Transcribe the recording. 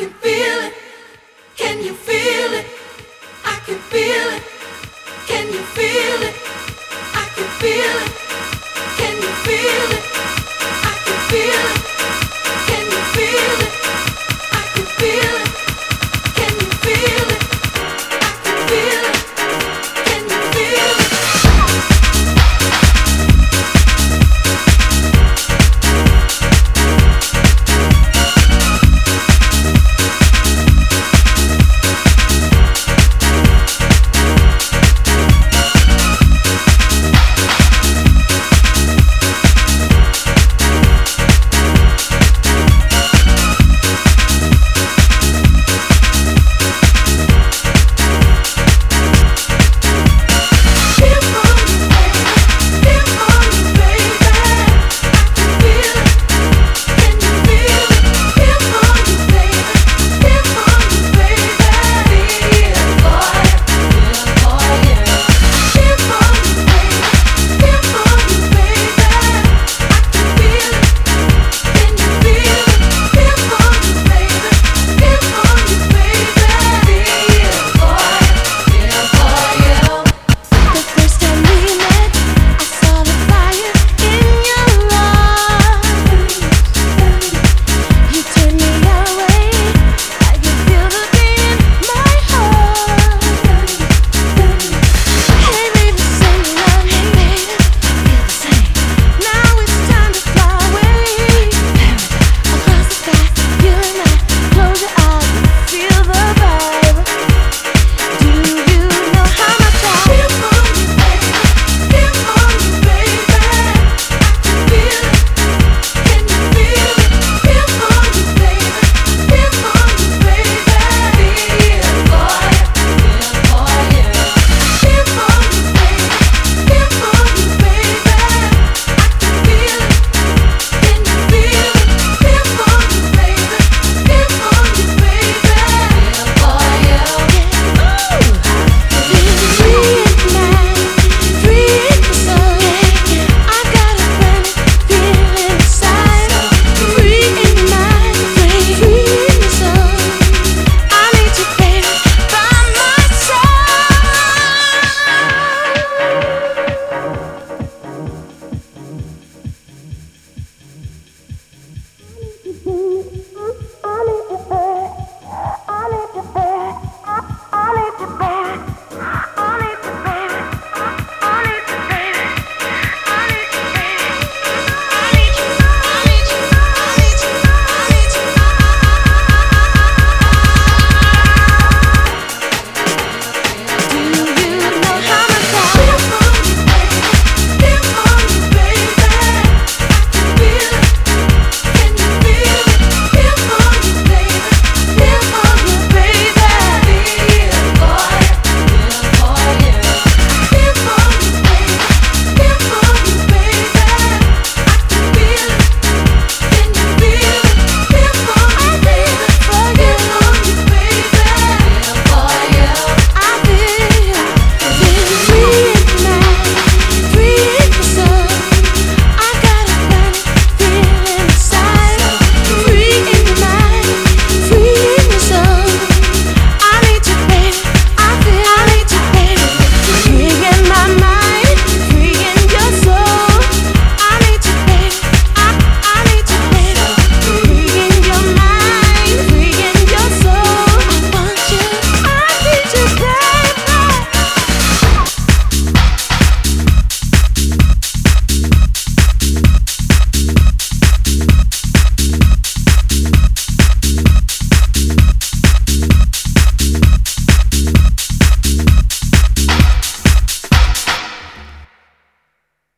can feel it. Can you feel it? I can feel it. Can you feel it?